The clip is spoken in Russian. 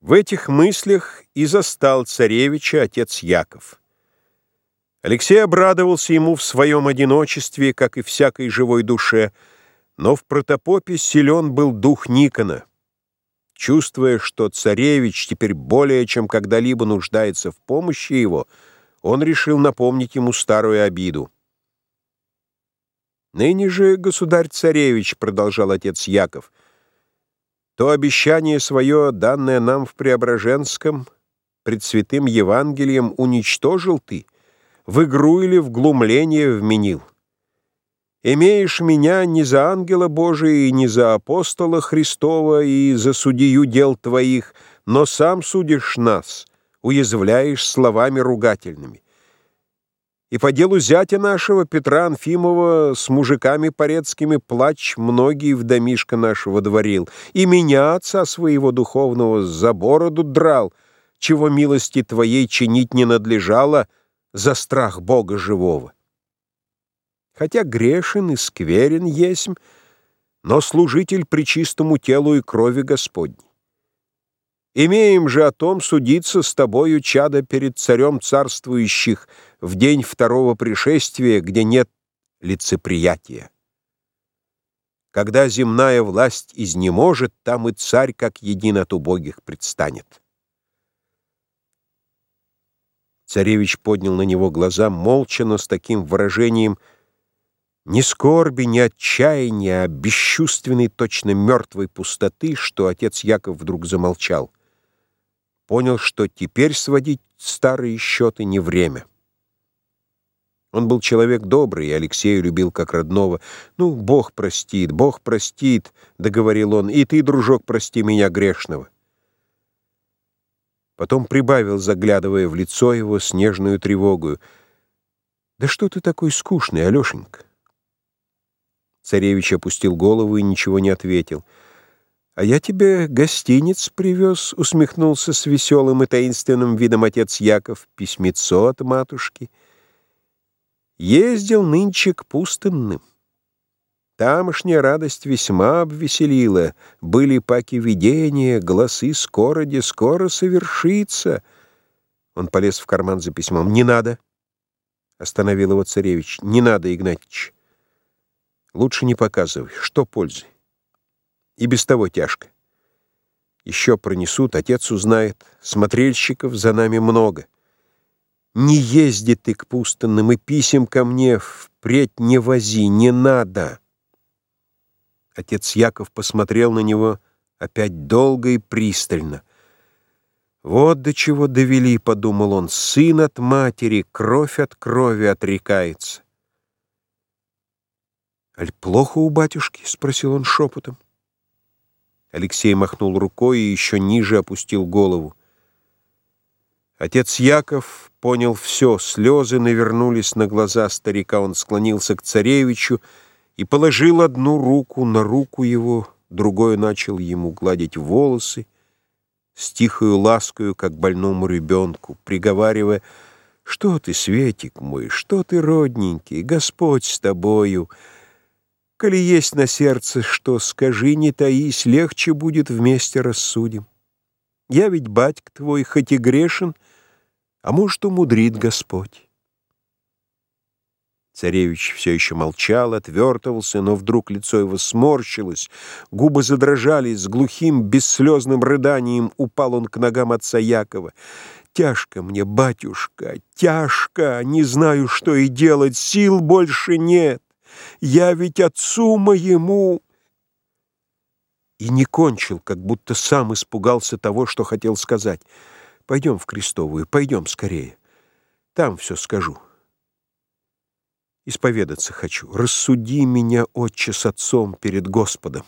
В этих мыслях и застал царевича отец Яков. Алексей обрадовался ему в своем одиночестве, как и всякой живой душе, но в протопопе силен был дух Никона. Чувствуя, что царевич теперь более чем когда-либо нуждается в помощи его, он решил напомнить ему старую обиду. «Ныне же, государь-царевич», — продолжал отец Яков, — то обещание свое, данное нам в Преображенском, пред святым Евангелием, уничтожил ты, в игру или в глумление вменил. Имеешь меня не за ангела Божия и не за апостола Христова и за судью дел твоих, но сам судишь нас, уязвляешь словами ругательными. И по делу зятя нашего, Петра Анфимова, с мужиками порецкими плач многие в домишко нашего дворил, и меня, отца своего духовного, за бороду драл, чего милости твоей чинить не надлежало за страх Бога живого. Хотя грешен и скверен есмь, но служитель при чистому телу и крови Господней. Имеем же о том судиться с тобою, чада, перед царем царствующих в день второго пришествия, где нет лицеприятия. Когда земная власть изнеможет, там и царь, как един от убогих, предстанет. Царевич поднял на него глаза, молча, но с таким выражением ни скорби, ни отчаяния, а бесчувственной, точно мертвой пустоты, что отец Яков вдруг замолчал понял, что теперь сводить старые счеты не время. Он был человек добрый, и Алексею любил как родного. «Ну, Бог простит, Бог простит», — договорил он, — «и ты, дружок, прости меня грешного». Потом прибавил, заглядывая в лицо его с нежную тревогою. «Да что ты такой скучный, Алешенька?» Царевич опустил голову и ничего не ответил. «А я тебе гостиниц привез», — усмехнулся с веселым и таинственным видом отец Яков, письмецо от матушки. Ездил нынче к пустынным. Тамошняя радость весьма обвеселила, были паки видения, глазы скоро, де скоро совершится. Он полез в карман за письмом. «Не надо!» — остановил его царевич. «Не надо, Игнатьич. Лучше не показывай. Что пользы?» И без того тяжко. Еще пронесут, отец узнает. Смотрельщиков за нами много. Не езди ты к пустынным и писем ко мне впредь не вози, не надо. Отец Яков посмотрел на него опять долго и пристально. Вот до чего довели, подумал он, сын от матери, кровь от крови отрекается. «Аль плохо у батюшки?» — спросил он шепотом. Алексей махнул рукой и еще ниже опустил голову. Отец Яков понял все, слезы навернулись на глаза старика. Он склонился к царевичу и положил одну руку на руку его, другой начал ему гладить волосы, с тихою ласкою, как больному ребенку, приговаривая, «Что ты, Светик мой, что ты, родненький, Господь с тобою!» Коли есть на сердце что, скажи, не таись, легче будет вместе рассудим. Я ведь батька твой, хоть и грешен, а может, умудрит Господь. Царевич все еще молчал, отвертывался, но вдруг лицо его сморщилось, губы задрожали, с глухим, бесслезным рыданием упал он к ногам отца Якова. «Тяжко мне, батюшка, тяжко, не знаю, что и делать, сил больше нет». Я ведь отцу моему...» И не кончил, как будто сам испугался того, что хотел сказать. «Пойдем в Крестовую, пойдем скорее. Там все скажу. Исповедаться хочу. Рассуди меня, отче, с отцом перед Господом».